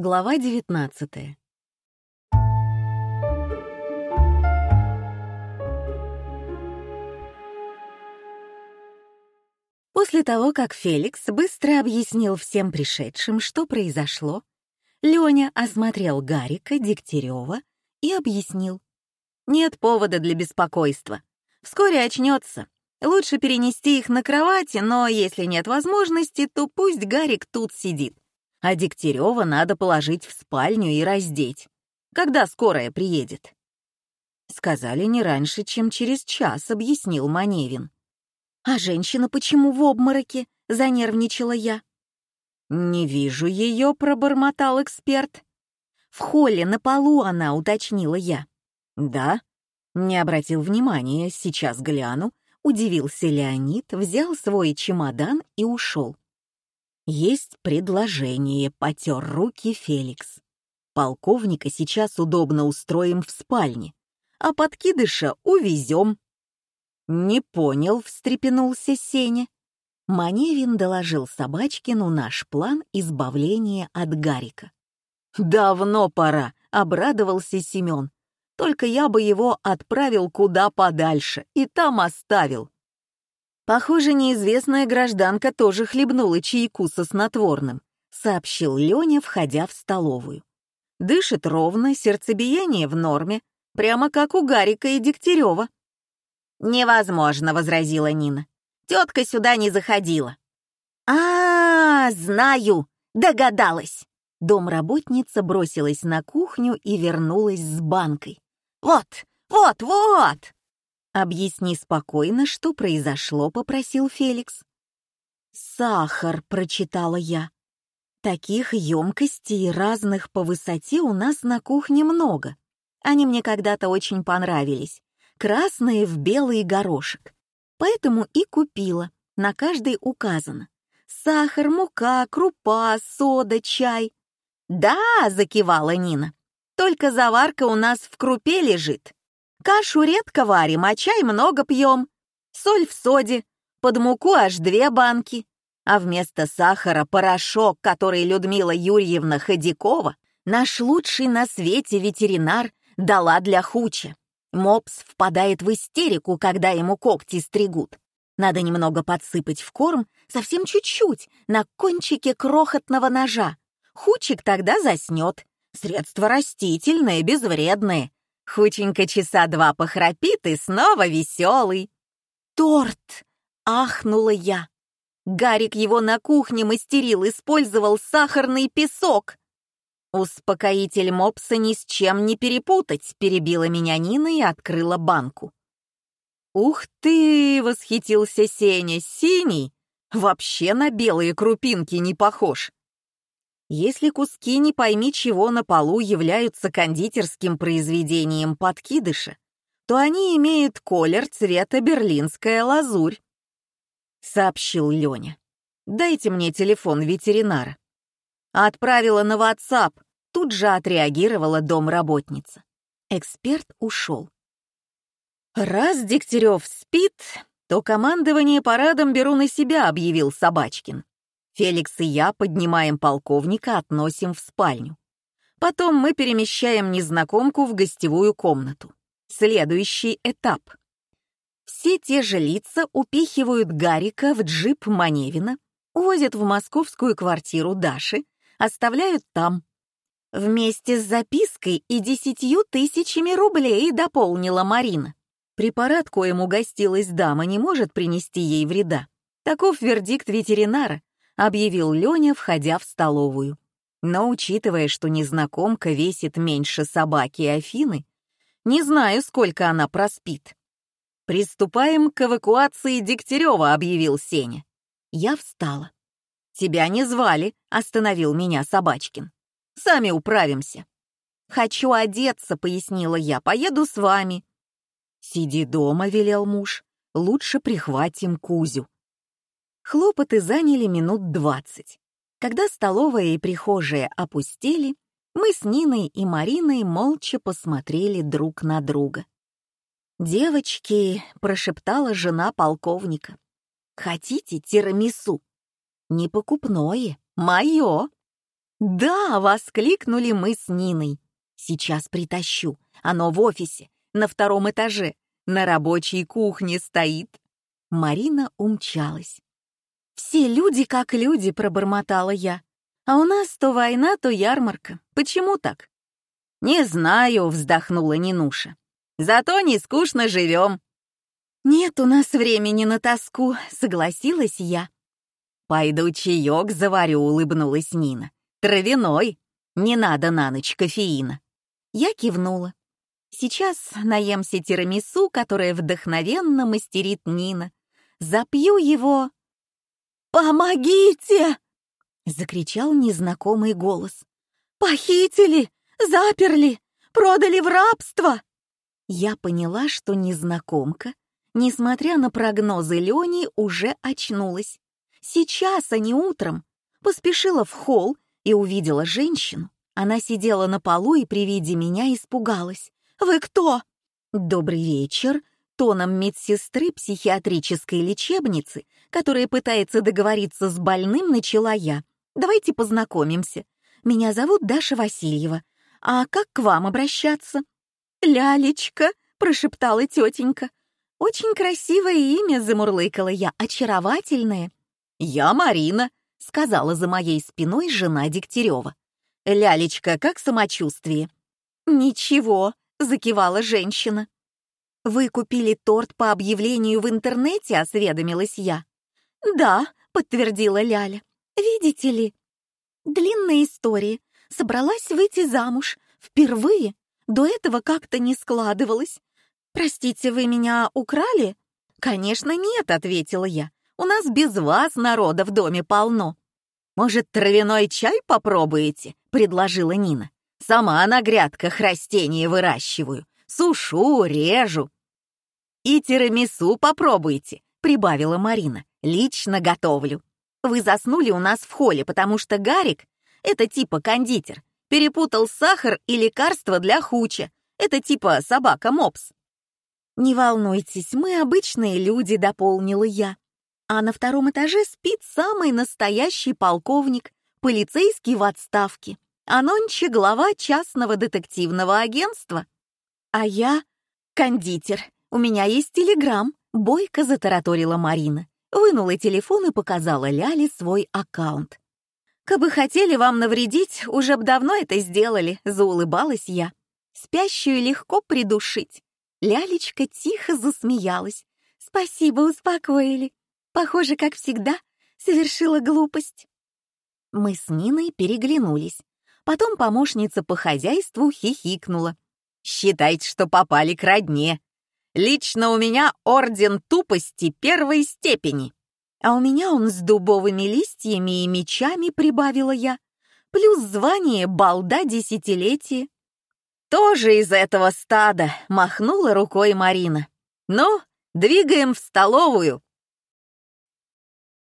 Глава 19 После того, как Феликс быстро объяснил всем пришедшим, что произошло, Леня осмотрел Гарика, Дегтярева и объяснил. «Нет повода для беспокойства. Вскоре очнется. Лучше перенести их на кровати, но если нет возможности, то пусть Гарик тут сидит а Дегтярева надо положить в спальню и раздеть. Когда скорая приедет?» «Сказали не раньше, чем через час», — объяснил Маневин. «А женщина почему в обмороке?» — занервничала я. «Не вижу ее», — пробормотал эксперт. «В холле на полу она», — уточнила я. «Да?» Не обратил внимания, сейчас гляну. Удивился Леонид, взял свой чемодан и ушел. «Есть предложение», — потер руки Феликс. «Полковника сейчас удобно устроим в спальне, а подкидыша увезем». «Не понял», — встрепенулся Сеня. Маневин доложил Собачкину наш план избавления от Гарика. «Давно пора», — обрадовался Семен. «Только я бы его отправил куда подальше и там оставил. Похоже, неизвестная гражданка тоже хлебнула чайку со снотворным, сообщил Леня, входя в столовую. Дышит ровно, сердцебиение в норме, прямо как у Гарика и Дегтярева. «Невозможно», — возразила Нина. «Тетка сюда не заходила». «А, -а, -а знаю, догадалась». Домработница бросилась на кухню и вернулась с банкой. «Вот, вот, вот!» «Объясни спокойно, что произошло», — попросил Феликс. «Сахар», — прочитала я. «Таких емкостей разных по высоте у нас на кухне много. Они мне когда-то очень понравились. Красные в белый горошек. Поэтому и купила, на каждой указано. Сахар, мука, крупа, сода, чай». «Да», — закивала Нина, — «только заварка у нас в крупе лежит». Кашу редко варим, а чай много пьем. Соль в соде, под муку аж две банки. А вместо сахара порошок, который Людмила Юрьевна Ходякова, наш лучший на свете ветеринар, дала для хуча. Мопс впадает в истерику, когда ему когти стригут. Надо немного подсыпать в корм, совсем чуть-чуть, на кончике крохотного ножа. Хучик тогда заснет. Средство растительное, безвредное. Хученько часа два похрапит и снова веселый. «Торт!» — ахнула я. Гарик его на кухне мастерил, использовал сахарный песок. «Успокоитель мопса ни с чем не перепутать», — перебила меня Нина и открыла банку. «Ух ты!» — восхитился Сеня. «Синий! Вообще на белые крупинки не похож!» Если куски не пойми чего на полу являются кондитерским произведением подкидыша, то они имеют колер цвета берлинская лазурь. Сообщил Леня. «Дайте мне телефон ветеринара». Отправила на WhatsApp. Тут же отреагировала домработница. Эксперт ушел. «Раз Дегтярев спит, то командование парадом беру на себя», — объявил Собачкин. Феликс и я поднимаем полковника, относим в спальню. Потом мы перемещаем незнакомку в гостевую комнату. Следующий этап. Все те же лица упихивают Гарика в джип Маневина, увозят в московскую квартиру Даши, оставляют там. Вместе с запиской и десятью тысячами рублей дополнила Марина. Препарат, коим угостилась дама, не может принести ей вреда. Таков вердикт ветеринара, объявил Леня, входя в столовую. Но учитывая, что незнакомка весит меньше собаки Афины, не знаю, сколько она проспит. «Приступаем к эвакуации Дегтярева», — объявил Сеня. Я встала. «Тебя не звали», — остановил меня Собачкин. «Сами управимся». «Хочу одеться», — пояснила я, — «поеду с вами». «Сиди дома», — велел муж, — «лучше прихватим Кузю». Хлопоты заняли минут двадцать. Когда столовая и прихожая опустели, мы с Ниной и Мариной молча посмотрели друг на друга. «Девочки», — прошептала жена полковника, — «хотите тирамису?» «Не покупное, мое». «Да!» — воскликнули мы с Ниной. «Сейчас притащу. Оно в офисе, на втором этаже, на рабочей кухне стоит». Марина умчалась. «Все люди как люди», — пробормотала я. «А у нас то война, то ярмарка. Почему так?» «Не знаю», — вздохнула Нинуша. «Зато не скучно живем». «Нет у нас времени на тоску», — согласилась я. «Пойду чаек заварю», — улыбнулась Нина. «Травяной. Не надо на ночь кофеина». Я кивнула. Сейчас наемся тирамису, которое вдохновенно мастерит Нина. Запью его. «Помогите!» — закричал незнакомый голос. «Похитили! Заперли! Продали в рабство!» Я поняла, что незнакомка, несмотря на прогнозы Лени, уже очнулась. Сейчас, а не утром. Поспешила в холл и увидела женщину. Она сидела на полу и при виде меня испугалась. «Вы кто?» «Добрый вечер», тоном медсестры психиатрической лечебницы, которая пытается договориться с больным, начала я. «Давайте познакомимся. Меня зовут Даша Васильева. А как к вам обращаться?» «Лялечка», — прошептала тетенька. «Очень красивое имя», — замурлыкала я, — «очаровательное». «Я Марина», — сказала за моей спиной жена Дегтярева. «Лялечка, как самочувствие?» «Ничего», — закивала женщина. «Вы купили торт по объявлению в интернете?» — осведомилась я. «Да», — подтвердила Ляля. «Видите ли?» Длинная история. Собралась выйти замуж. Впервые. До этого как-то не складывалось. «Простите, вы меня украли?» «Конечно нет», — ответила я. У нас без вас народа в доме полно. Может, травяной чай попробуете?» — предложила Нина. «Сама на грядках растения выращиваю. Сушу, режу». «И тирамису попробуйте», — прибавила Марина. «Лично готовлю. Вы заснули у нас в холле, потому что Гарик, это типа кондитер, перепутал сахар и лекарство для хуча. Это типа собака-мопс». «Не волнуйтесь, мы обычные люди», — дополнила я а на втором этаже спит самый настоящий полковник, полицейский в отставке, а нонче глава частного детективного агентства. А я — кондитер, у меня есть телеграм, бойко затараторила Марина, вынула телефон и показала Ляле свой аккаунт. «Кабы хотели вам навредить, уже б давно это сделали», — заулыбалась я. «Спящую легко придушить». Лялечка тихо засмеялась. «Спасибо, успокоили. Похоже, как всегда, совершила глупость. Мы с Ниной переглянулись. Потом помощница по хозяйству хихикнула. «Считайте, что попали к родне. Лично у меня орден тупости первой степени. А у меня он с дубовыми листьями и мечами, прибавила я. Плюс звание балда десятилетия. «Тоже из этого стада», — махнула рукой Марина. «Ну, двигаем в столовую.